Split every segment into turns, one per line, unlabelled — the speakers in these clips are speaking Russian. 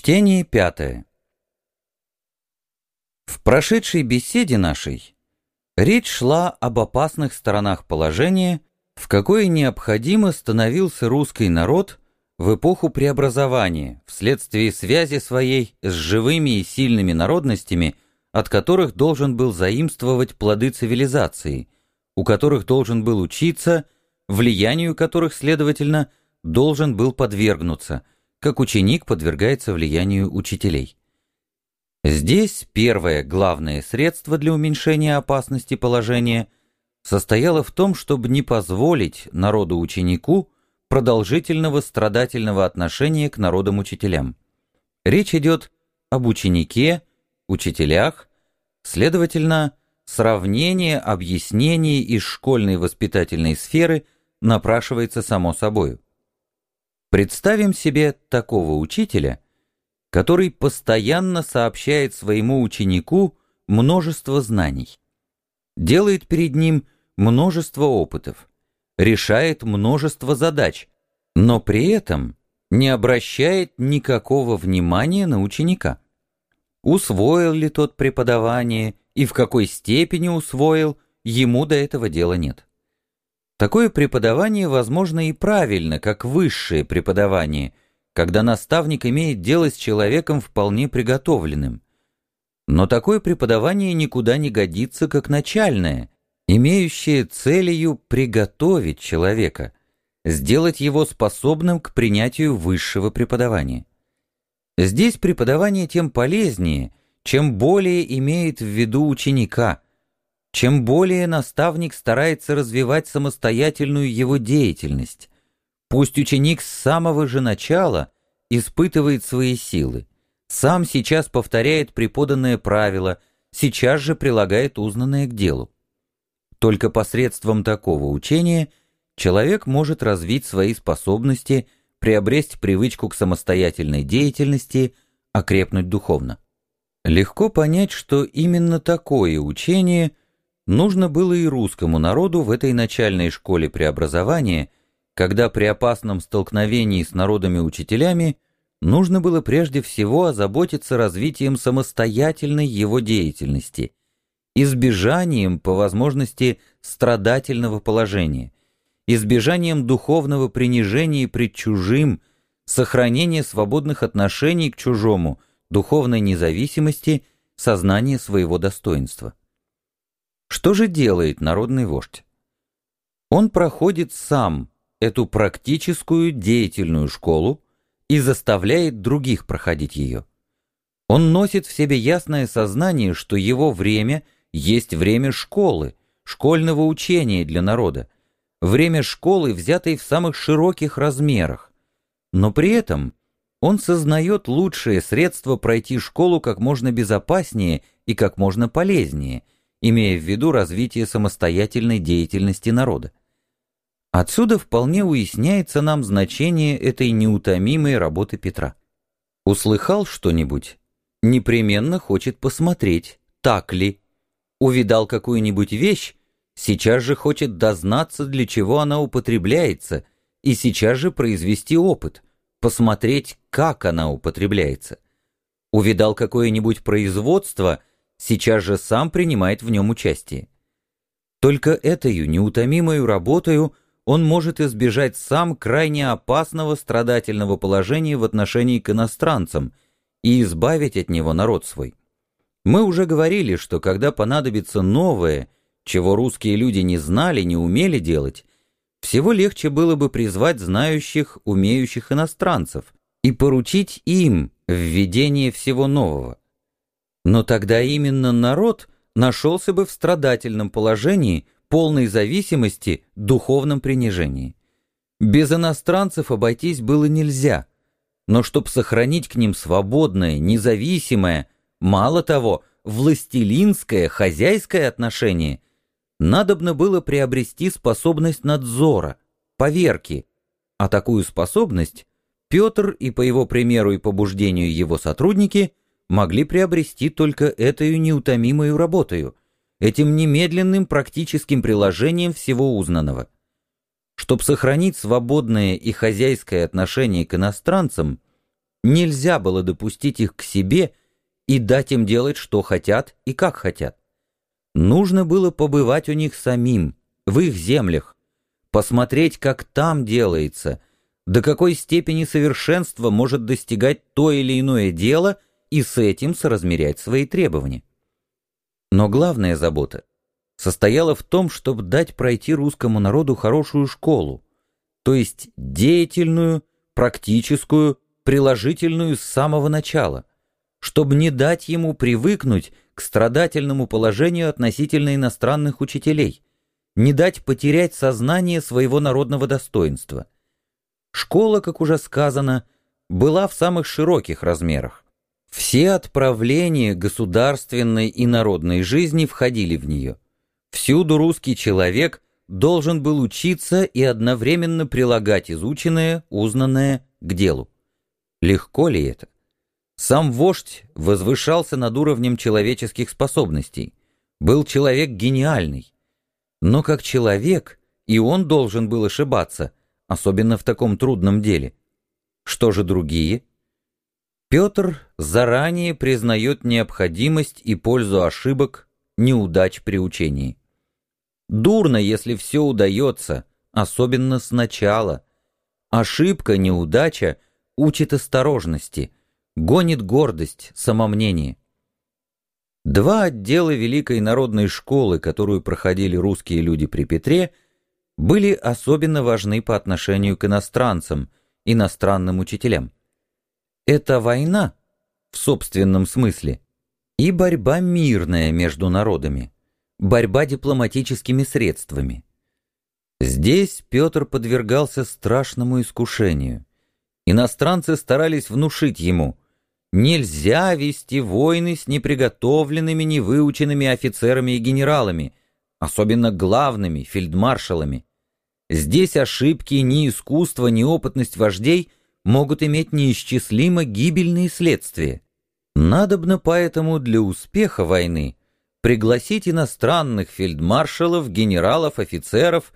Чтение пятое. В прошедшей беседе нашей речь шла об опасных сторонах положения, в какое необходимо становился русский народ в эпоху преобразования вследствие связи своей с живыми и сильными народностями, от которых должен был заимствовать плоды цивилизации, у которых должен был учиться, влиянию которых, следовательно, должен был подвергнуться – как ученик подвергается влиянию учителей. Здесь первое главное средство для уменьшения опасности положения состояло в том, чтобы не позволить народу-ученику продолжительного страдательного отношения к народам-учителям. Речь идет об ученике, учителях, следовательно, сравнение объяснений из школьной воспитательной сферы напрашивается само собою. Представим себе такого учителя, который постоянно сообщает своему ученику множество знаний, делает перед ним множество опытов, решает множество задач, но при этом не обращает никакого внимания на ученика. Усвоил ли тот преподавание и в какой степени усвоил, ему до этого дела нет. Такое преподавание возможно и правильно, как высшее преподавание, когда наставник имеет дело с человеком вполне приготовленным. Но такое преподавание никуда не годится, как начальное, имеющее целью приготовить человека, сделать его способным к принятию высшего преподавания. Здесь преподавание тем полезнее, чем более имеет в виду ученика – чем более наставник старается развивать самостоятельную его деятельность, пусть ученик с самого же начала испытывает свои силы, сам сейчас повторяет преподанное правило, сейчас же прилагает узнанное к делу. Только посредством такого учения человек может развить свои способности, приобрести привычку к самостоятельной деятельности, окрепнуть духовно. Легко понять, что именно такое учение – нужно было и русскому народу в этой начальной школе преобразования, когда при опасном столкновении с народами-учителями нужно было прежде всего озаботиться развитием самостоятельной его деятельности, избежанием, по возможности, страдательного положения, избежанием духовного принижения пред чужим, сохранения свободных отношений к чужому, духовной независимости, сознания своего достоинства. Что же делает народный вождь? Он проходит сам эту практическую деятельную школу и заставляет других проходить ее. Он носит в себе ясное сознание, что его время есть время школы, школьного учения для народа, время школы, взятой в самых широких размерах. Но при этом он сознает лучшее средство пройти школу как можно безопаснее и как можно полезнее – имея в виду развитие самостоятельной деятельности народа. Отсюда вполне уясняется нам значение этой неутомимой работы Петра. Услыхал что-нибудь? Непременно хочет посмотреть, так ли. Увидал какую-нибудь вещь? Сейчас же хочет дознаться, для чего она употребляется, и сейчас же произвести опыт, посмотреть, как она употребляется. Увидал какое-нибудь производство – сейчас же сам принимает в нем участие. Только этой неутомимой работою он может избежать сам крайне опасного страдательного положения в отношении к иностранцам и избавить от него народ свой. Мы уже говорили, что когда понадобится новое, чего русские люди не знали, не умели делать, всего легче было бы призвать знающих, умеющих иностранцев и поручить им введение всего нового. Но тогда именно народ нашелся бы в страдательном положении, полной зависимости, духовном принижении. Без иностранцев обойтись было нельзя, но чтобы сохранить к ним свободное, независимое, мало того, властелинское, хозяйское отношение, надобно было приобрести способность надзора, поверки, а такую способность Петр и по его примеру и побуждению его сотрудники – могли приобрести только этой неутомимой работою, этим немедленным практическим приложением всего узнанного. Чтобы сохранить свободное и хозяйское отношение к иностранцам, Нельзя было допустить их к себе и дать им делать, что хотят и как хотят. Нужно было побывать у них самим, в их землях, посмотреть, как там делается, до какой степени совершенства может достигать то или иное дело и с этим соразмерять свои требования. Но главная забота состояла в том, чтобы дать пройти русскому народу хорошую школу, то есть деятельную, практическую, приложительную с самого начала, чтобы не дать ему привыкнуть к страдательному положению относительно иностранных учителей, не дать потерять сознание своего народного достоинства. Школа, как уже сказано, была в самых широких размерах. Все отправления государственной и народной жизни входили в нее. Всюду русский человек должен был учиться и одновременно прилагать изученное, узнанное к делу. Легко ли это? Сам вождь возвышался над уровнем человеческих способностей. Был человек гениальный. Но как человек и он должен был ошибаться, особенно в таком трудном деле. Что же другие? Петр заранее признает необходимость и пользу ошибок, неудач при учении. Дурно, если все удается, особенно сначала. Ошибка, неудача учит осторожности, гонит гордость, самомнение. Два отдела Великой народной школы, которую проходили русские люди при Петре, были особенно важны по отношению к иностранцам, иностранным учителям. Это война, в собственном смысле, и борьба мирная между народами, борьба дипломатическими средствами. Здесь Петр подвергался страшному искушению. Иностранцы старались внушить ему, нельзя вести войны с неприготовленными, невыученными офицерами и генералами, особенно главными, фельдмаршалами. Здесь ошибки, ни искусство, ни опытность вождей могут иметь неисчислимо гибельные следствия. Надобно поэтому для успеха войны пригласить иностранных фельдмаршалов, генералов, офицеров,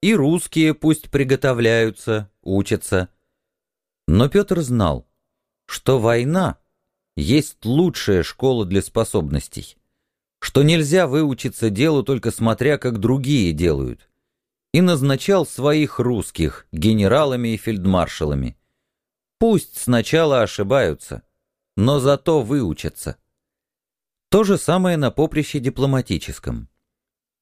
и русские пусть приготовляются, учатся. Но Петр знал, что война есть лучшая школа для способностей, что нельзя выучиться делу только смотря, как другие делают, и назначал своих русских генералами и фельдмаршалами. Пусть сначала ошибаются, но зато выучатся. То же самое на поприще дипломатическом.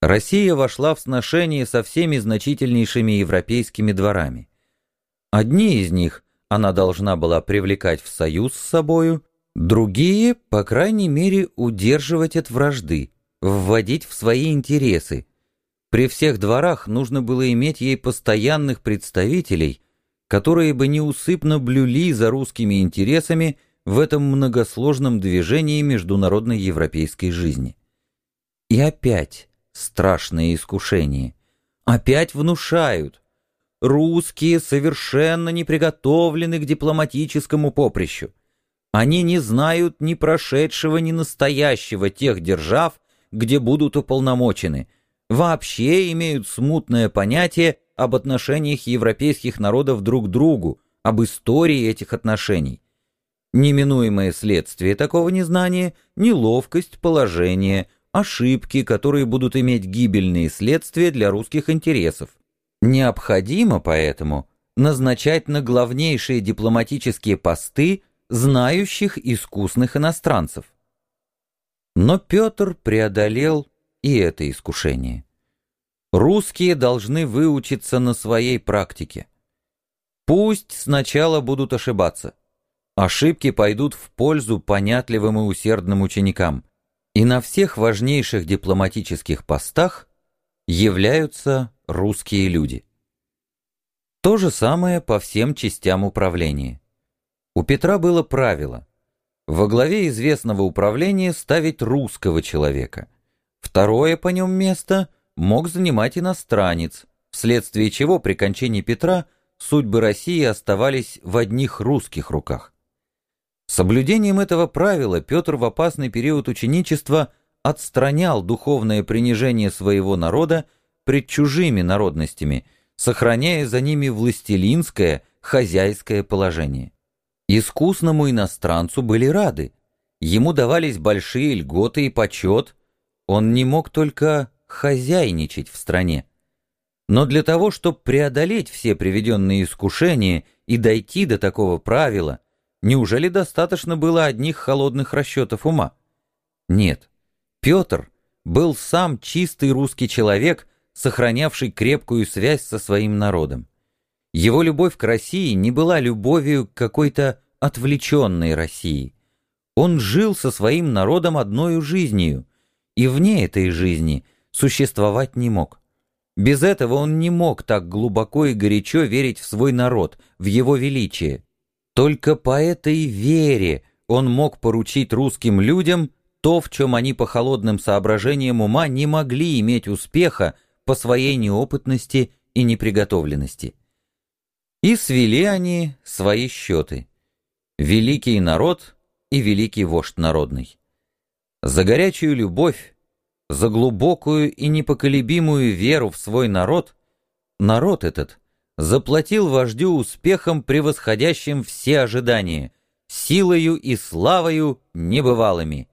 Россия вошла в сношение со всеми значительнейшими европейскими дворами. Одни из них она должна была привлекать в союз с собою, другие, по крайней мере, удерживать от вражды, вводить в свои интересы, при всех дворах нужно было иметь ей постоянных представителей, которые бы неусыпно блюли за русскими интересами в этом многосложном движении международной европейской жизни. И опять страшное искушение. Опять внушают. Русские совершенно не приготовлены к дипломатическому поприщу. Они не знают ни прошедшего, ни настоящего тех держав, где будут уполномочены – вообще имеют смутное понятие об отношениях европейских народов друг к другу, об истории этих отношений. Неминуемое следствие такого незнания – неловкость положения, ошибки, которые будут иметь гибельные следствия для русских интересов. Необходимо поэтому назначать на главнейшие дипломатические посты знающих искусных иностранцев. Но Петр преодолел и это искушение. Русские должны выучиться на своей практике. Пусть сначала будут ошибаться. Ошибки пойдут в пользу понятливым и усердным ученикам. И на всех важнейших дипломатических постах являются русские люди. То же самое по всем частям управления. У Петра было правило во главе известного управления ставить русского человека – Второе по нем место мог занимать иностранец, вследствие чего при кончине Петра судьбы России оставались в одних русских руках. Соблюдением этого правила Петр в опасный период ученичества отстранял духовное принижение своего народа пред чужими народностями, сохраняя за ними властелинское, хозяйское положение. Искусному иностранцу были рады. Ему давались большие льготы и почет. Он не мог только хозяйничать в стране. Но для того, чтобы преодолеть все приведенные искушения и дойти до такого правила, неужели достаточно было одних холодных расчетов ума? Нет. Петр был сам чистый русский человек, сохранявший крепкую связь со своим народом. Его любовь к России не была любовью к какой-то отвлеченной России. Он жил со своим народом одной жизнью, и вне этой жизни существовать не мог. Без этого он не мог так глубоко и горячо верить в свой народ, в его величие. Только по этой вере он мог поручить русским людям то, в чем они по холодным соображениям ума не могли иметь успеха по своей неопытности и неприготовленности. И свели они свои счеты. Великий народ и великий вождь народный. За горячую любовь, за глубокую и непоколебимую веру в свой народ, народ этот заплатил вождю успехом, превосходящим все ожидания, силою и славою небывалыми.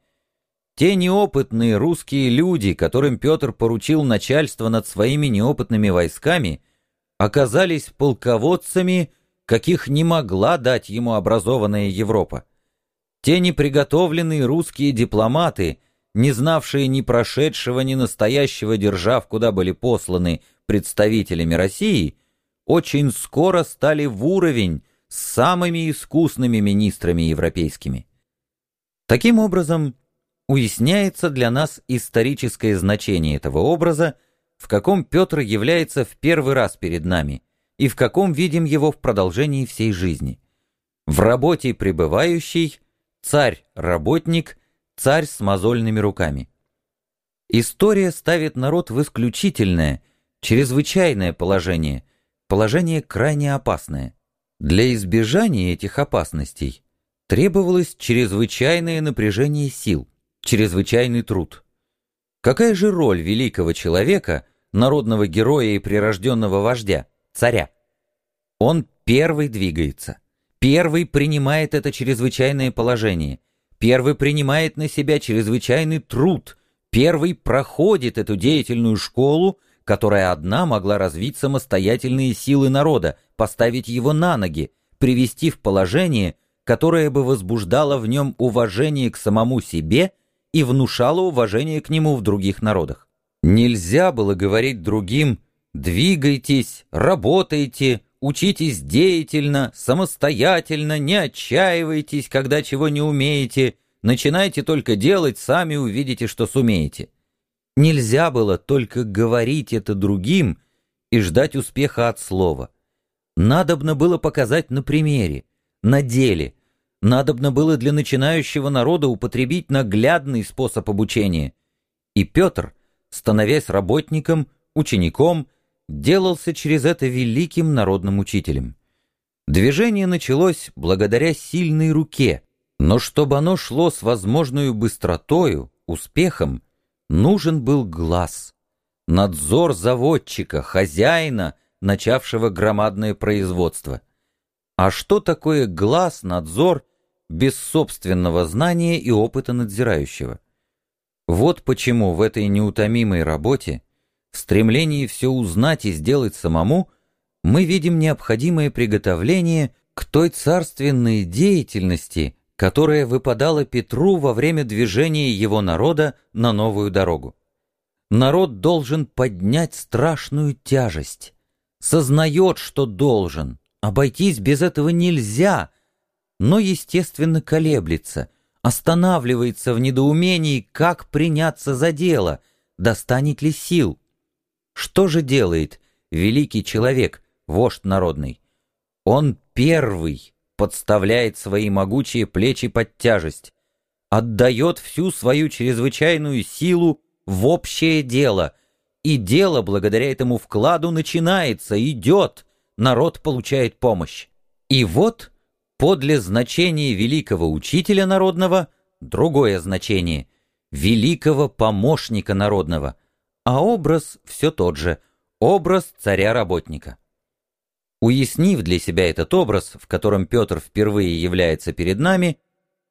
Те неопытные русские люди, которым Петр поручил начальство над своими неопытными войсками, оказались полководцами, каких не могла дать ему образованная Европа. Те неприготовленные русские дипломаты, не знавшие ни прошедшего, ни настоящего держав, куда были посланы представителями России, очень скоро стали в уровень с самыми искусными министрами европейскими. Таким образом, уясняется для нас историческое значение этого образа, в каком Петр является в первый раз перед нами и в каком видим его в продолжении всей жизни. В работе пребывающий, царь-работник, царь с мозольными руками. История ставит народ в исключительное, чрезвычайное положение, положение крайне опасное. Для избежания этих опасностей требовалось чрезвычайное напряжение сил – чрезвычайный труд. Какая же роль великого человека, народного героя и прирожденного вождя, царя? Он первый двигается, первый принимает это чрезвычайное положение, первый принимает на себя чрезвычайный труд, первый проходит эту деятельную школу, которая одна могла развить самостоятельные силы народа, поставить его на ноги, привести в положение, которое бы возбуждало в нем уважение к самому себе и внушало уважение к нему в других народах. Нельзя было говорить другим «двигайтесь, работайте, учитесь деятельно, самостоятельно, не отчаивайтесь, когда чего не умеете, начинайте только делать, сами увидите, что сумеете». Нельзя было только говорить это другим и ждать успеха от слова. Надобно было показать на примере, на деле – надобно было для начинающего народа употребить наглядный способ обучения. И Петр, становясь работником, учеником, делался через это великим народным учителем. Движение началось благодаря сильной руке, но чтобы оно шло с возможной быстротою, успехом, нужен был глаз, надзор заводчика, хозяина, начавшего громадное производство. А что такое глаз, надзор без собственного знания и опыта надзирающего. Вот почему в этой неутомимой работе, в стремлении все узнать и сделать самому, мы видим необходимое приготовление к той царственной деятельности, которая выпадала Петру во время движения его народа на новую дорогу. Народ должен поднять страшную тяжесть, сознает, что должен, обойтись без этого нельзя — но, естественно, колеблется, останавливается в недоумении, как приняться за дело, достанет ли сил. Что же делает великий человек, вождь народный? Он первый подставляет свои могучие плечи под тяжесть, отдает всю свою чрезвычайную силу в общее дело, и дело благодаря этому вкладу начинается, идет, народ получает помощь. И вот подле значения великого учителя народного другое значение — великого помощника народного, а образ все тот же — образ царя-работника. Уяснив для себя этот образ, в котором Петр впервые является перед нами,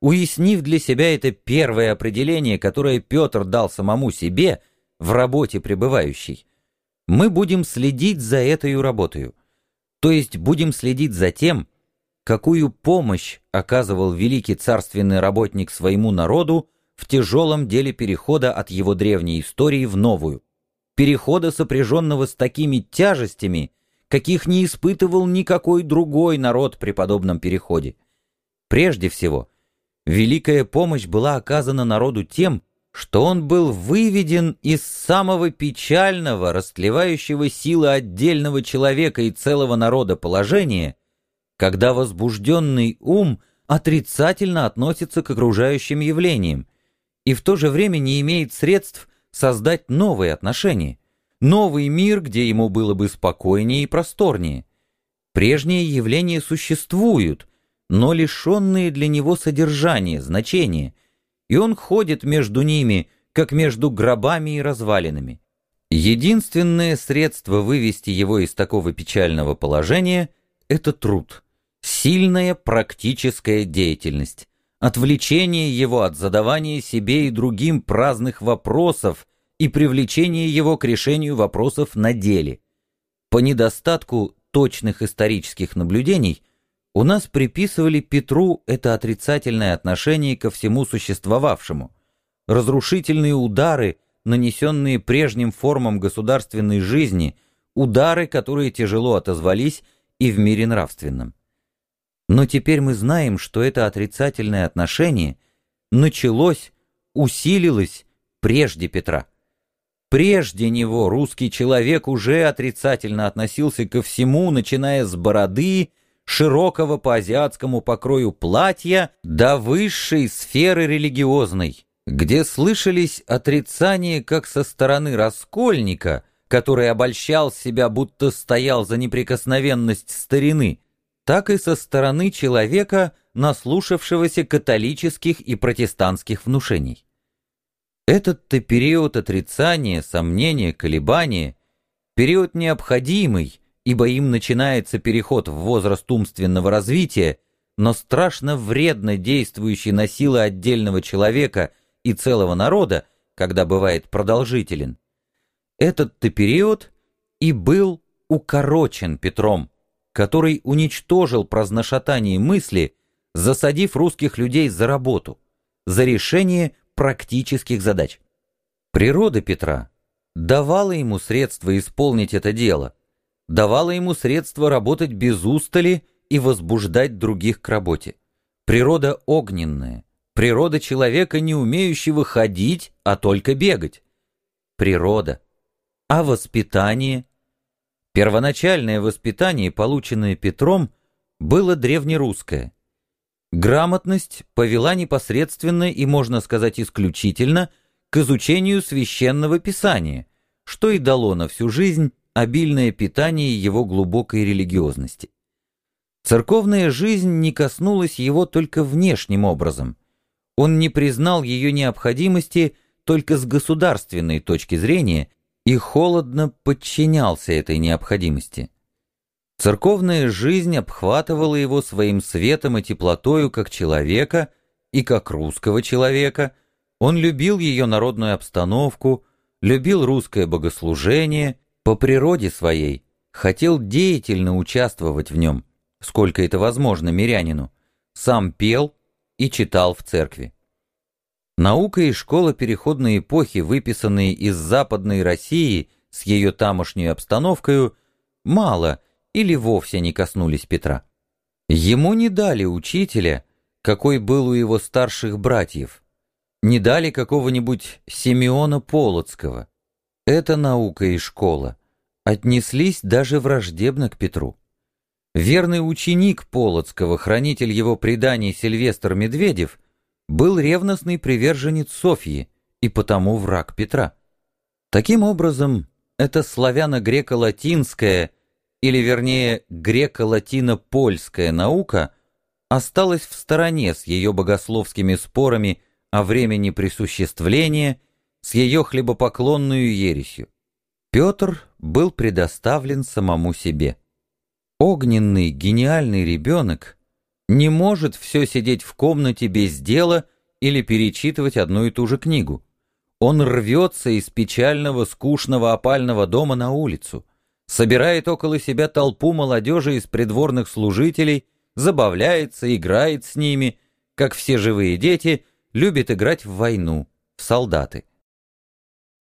уяснив для себя это первое определение, которое Петр дал самому себе в работе пребывающей, мы будем следить за этой работой, то есть будем следить за тем, какую помощь оказывал великий царственный работник своему народу в тяжелом деле перехода от его древней истории в новую, перехода, сопряженного с такими тяжестями, каких не испытывал никакой другой народ при подобном переходе. Прежде всего, великая помощь была оказана народу тем, что он был выведен из самого печального, растлевающего силы отдельного человека и целого народа положения, когда возбужденный ум отрицательно относится к окружающим явлениям и в то же время не имеет средств создать новые отношения, новый мир, где ему было бы спокойнее и просторнее. Прежние явления существуют, но лишенные для него содержания, значения – и он ходит между ними, как между гробами и развалинами. Единственное средство вывести его из такого печального положения — это труд, сильная практическая деятельность, отвлечение его от задавания себе и другим праздных вопросов и привлечение его к решению вопросов на деле. По недостатку точных исторических наблюдений у нас приписывали Петру это отрицательное отношение ко всему существовавшему, разрушительные удары, нанесенные прежним формам государственной жизни, удары, которые тяжело отозвались и в мире нравственном. Но теперь мы знаем, что это отрицательное отношение началось, усилилось прежде Петра. Прежде него русский человек уже отрицательно относился ко всему, начиная с бороды широкого по азиатскому покрою платья до высшей сферы религиозной, где слышались отрицания как со стороны раскольника, который обольщал себя, будто стоял за неприкосновенность старины, так и со стороны человека, наслушавшегося католических и протестантских внушений. Этот-то период отрицания, сомнения, колебания, период необходимый, ибо им начинается переход в возраст умственного развития, но страшно вредно действующий на силы отдельного человека и целого народа, когда бывает продолжителен. Этот-то период и был укорочен Петром, который уничтожил праздношатание мысли, засадив русских людей за работу, за решение практических задач. Природа Петра давала ему средства исполнить это дело, давала ему средства работать без устали и возбуждать других к работе. Природа огненная, природа человека, не умеющего ходить, а только бегать. Природа. А воспитание? Первоначальное воспитание, полученное Петром, было древнерусское. Грамотность повела непосредственно и, можно сказать, исключительно к изучению священного писания, что и дало на всю жизнь обильное питание его глубокой религиозности. Церковная жизнь не коснулась его только внешним образом. Он не признал ее необходимости только с государственной точки зрения и холодно подчинялся этой необходимости. Церковная жизнь обхватывала его своим светом и теплотою как человека и как русского человека. Он любил ее народную обстановку, любил русское богослужение по природе своей хотел деятельно участвовать в нем, сколько это возможно мирянину, сам пел и читал в церкви. Наука и школа переходной эпохи, выписанные из Западной России с ее тамошней обстановкой, мало или вовсе не коснулись Петра. Ему не дали учителя, какой был у его старших братьев, не дали какого-нибудь Симеона Полоцкого. Это наука и школа отнеслись даже враждебно к Петру. Верный ученик Полоцкого, хранитель его преданий Сильвестр Медведев, был ревностный приверженец Софьи и потому враг Петра. Таким образом, эта славяно-греко-латинская, или вернее греко-латино-польская наука осталась в стороне с ее богословскими спорами о времени присуществления, с ее хлебопоклонную ересью. Петр был предоставлен самому себе. Огненный, гениальный ребенок не может все сидеть в комнате без дела или перечитывать одну и ту же книгу. Он рвется из печального, скучного опального дома на улицу, собирает около себя толпу молодежи из придворных служителей, забавляется, играет с ними, как все живые дети, любит играть в войну, в солдаты.